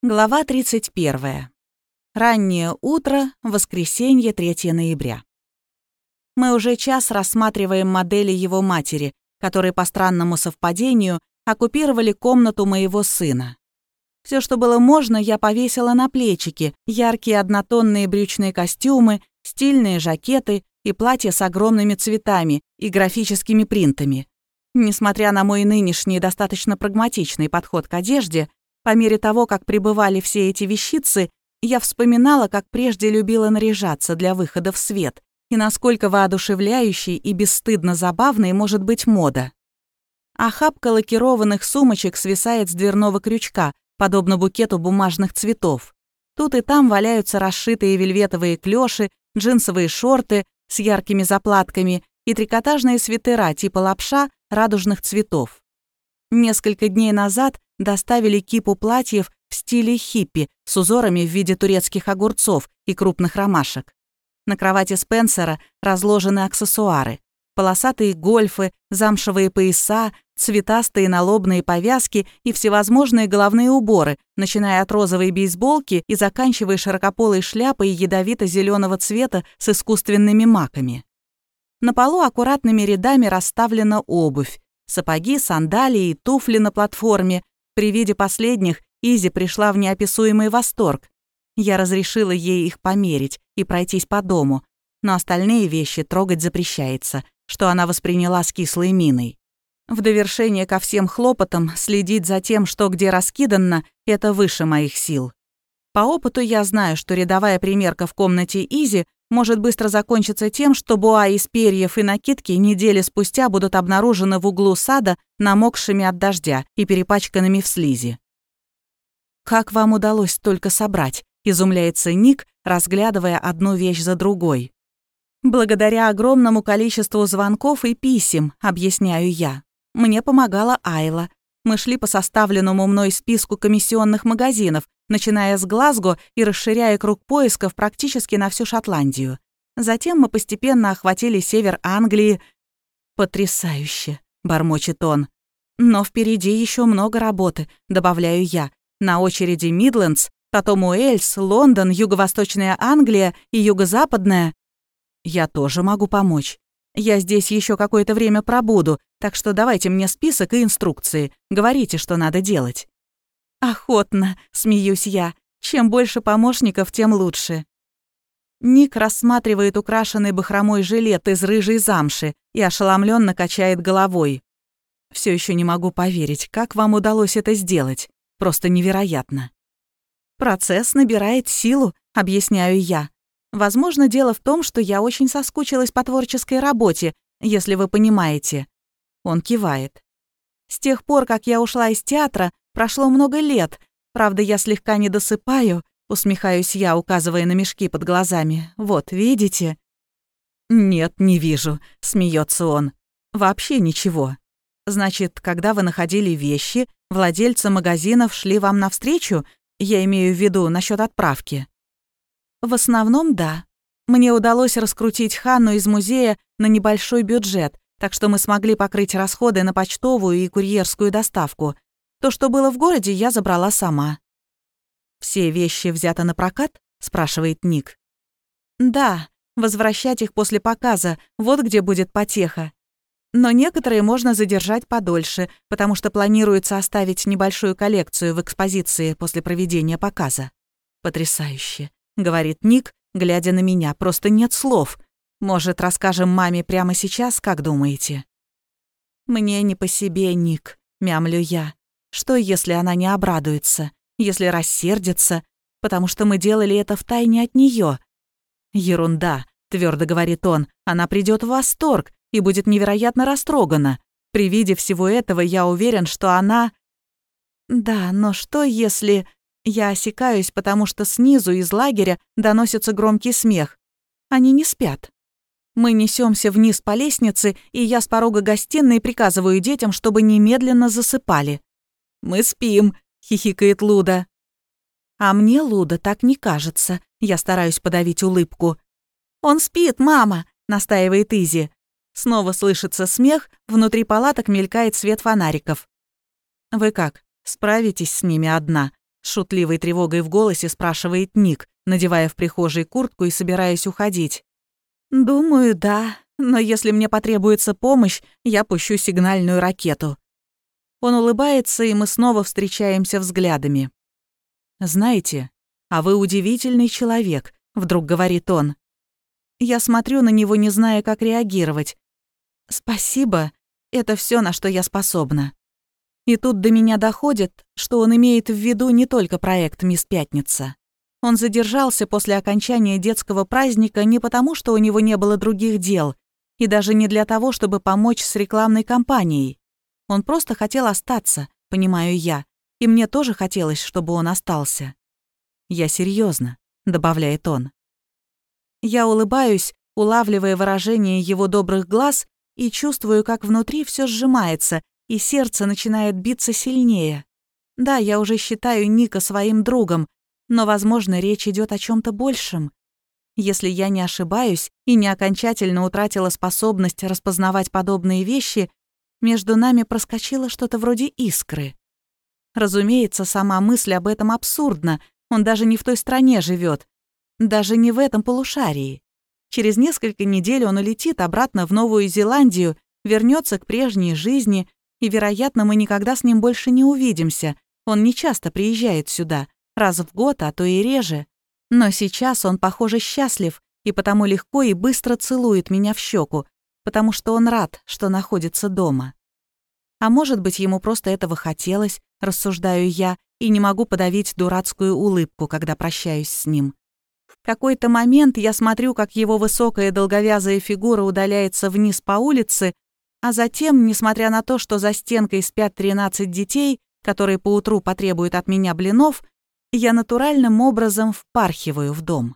Глава 31. Раннее утро, воскресенье, 3 ноября. Мы уже час рассматриваем модели его матери, которые по странному совпадению оккупировали комнату моего сына. Все, что было можно, я повесила на плечики, яркие однотонные брючные костюмы, стильные жакеты и платья с огромными цветами и графическими принтами. Несмотря на мой нынешний достаточно прагматичный подход к одежде, по мере того, как пребывали все эти вещицы, я вспоминала, как прежде любила наряжаться для выхода в свет, и насколько воодушевляющей и бесстыдно забавной может быть мода. Охапка лакированных сумочек свисает с дверного крючка, подобно букету бумажных цветов. Тут и там валяются расшитые вельветовые клёши, джинсовые шорты с яркими заплатками и трикотажные свитера типа лапша радужных цветов. Несколько дней назад доставили кипу платьев в стиле хиппи с узорами в виде турецких огурцов и крупных ромашек. На кровати Спенсера разложены аксессуары. Полосатые гольфы, замшевые пояса, цветастые налобные повязки и всевозможные головные уборы, начиная от розовой бейсболки и заканчивая широкополой шляпой ядовито зеленого цвета с искусственными маками. На полу аккуратными рядами расставлена обувь, сапоги, сандалии и туфли на платформе, при виде последних Изи пришла в неописуемый восторг. Я разрешила ей их померить и пройтись по дому, но остальные вещи трогать запрещается, что она восприняла с кислой миной. В довершение ко всем хлопотам следить за тем, что где раскидано, это выше моих сил. По опыту я знаю, что рядовая примерка в комнате Изи может быстро закончиться тем, что буа из перьев и накидки недели спустя будут обнаружены в углу сада намокшими от дождя и перепачканными в слизи. «Как вам удалось столько собрать?» — изумляется Ник, разглядывая одну вещь за другой. «Благодаря огромному количеству звонков и писем», — объясняю я. «Мне помогала Айла. Мы шли по составленному мной списку комиссионных магазинов, начиная с Глазго и расширяя круг поисков практически на всю Шотландию. Затем мы постепенно охватили север Англии. «Потрясающе», — бормочет он. Но впереди еще много работы, добавляю я. На очереди Мидлендс, потом Уэльс, Лондон, Юго-Восточная Англия и Юго-Западная. Я тоже могу помочь. Я здесь еще какое-то время пробуду, так что давайте мне список и инструкции. Говорите, что надо делать. Охотно, смеюсь я. Чем больше помощников, тем лучше. Ник рассматривает украшенный бахромой жилет из рыжей замши и ошеломленно качает головой. Все еще не могу поверить, как вам удалось это сделать. Просто невероятно. Процесс набирает силу, объясняю я. Возможно, дело в том, что я очень соскучилась по творческой работе, если вы понимаете. Он кивает. С тех пор, как я ушла из театра, прошло много лет. Правда, я слегка не досыпаю, усмехаюсь я, указывая на мешки под глазами. Вот, видите? Нет, не вижу, смеется он. Вообще ничего. Значит, когда вы находили вещи, владельцы магазинов шли вам навстречу? Я имею в виду насчет отправки. В основном, да. Мне удалось раскрутить Ханну из музея на небольшой бюджет, так что мы смогли покрыть расходы на почтовую и курьерскую доставку. То, что было в городе, я забрала сама. «Все вещи взяты на прокат?» — спрашивает Ник. «Да, возвращать их после показа, вот где будет потеха. Но некоторые можно задержать подольше, потому что планируется оставить небольшую коллекцию в экспозиции после проведения показа. Потрясающе, говорит Ник, глядя на меня, просто нет слов. Может, расскажем маме прямо сейчас, как думаете? Мне не по себе, Ник, мямлю я. Что, если она не обрадуется, если рассердится, потому что мы делали это втайне от нее? Ерунда, твердо говорит он, она придет в восторг, и будет невероятно растрогана. При виде всего этого я уверен, что она... Да, но что если... Я осекаюсь, потому что снизу из лагеря доносится громкий смех. Они не спят. Мы несемся вниз по лестнице, и я с порога гостиной приказываю детям, чтобы немедленно засыпали. «Мы спим», — хихикает Луда. А мне, Луда, так не кажется. Я стараюсь подавить улыбку. «Он спит, мама», — настаивает Изи. Снова слышится смех, внутри палаток мелькает свет фонариков. «Вы как, справитесь с ними одна?» Шутливой тревогой в голосе спрашивает Ник, надевая в прихожей куртку и собираясь уходить. «Думаю, да, но если мне потребуется помощь, я пущу сигнальную ракету». Он улыбается, и мы снова встречаемся взглядами. «Знаете, а вы удивительный человек», — вдруг говорит он. Я смотрю на него, не зная, как реагировать. «Спасибо, это все, на что я способна». И тут до меня доходит, что он имеет в виду не только проект «Мисс Пятница». Он задержался после окончания детского праздника не потому, что у него не было других дел, и даже не для того, чтобы помочь с рекламной кампанией. Он просто хотел остаться, понимаю я, и мне тоже хотелось, чтобы он остался. «Я серьезно, добавляет он. Я улыбаюсь, улавливая выражение его добрых глаз, и чувствую, как внутри все сжимается, и сердце начинает биться сильнее. Да, я уже считаю Ника своим другом, но, возможно, речь идет о чем то большем. Если я не ошибаюсь и не окончательно утратила способность распознавать подобные вещи, между нами проскочило что-то вроде искры. Разумеется, сама мысль об этом абсурдна, он даже не в той стране живет, даже не в этом полушарии. Через несколько недель он улетит обратно в Новую Зеландию, вернется к прежней жизни, и, вероятно, мы никогда с ним больше не увидимся. Он не часто приезжает сюда раз в год, а то и реже. Но сейчас он, похоже, счастлив и потому легко и быстро целует меня в щеку, потому что он рад, что находится дома. А может быть, ему просто этого хотелось, рассуждаю я, и не могу подавить дурацкую улыбку, когда прощаюсь с ним. В какой-то момент я смотрю, как его высокая долговязая фигура удаляется вниз по улице, а затем, несмотря на то, что за стенкой спят 13 детей, которые поутру потребуют от меня блинов, я натуральным образом впархиваю в дом.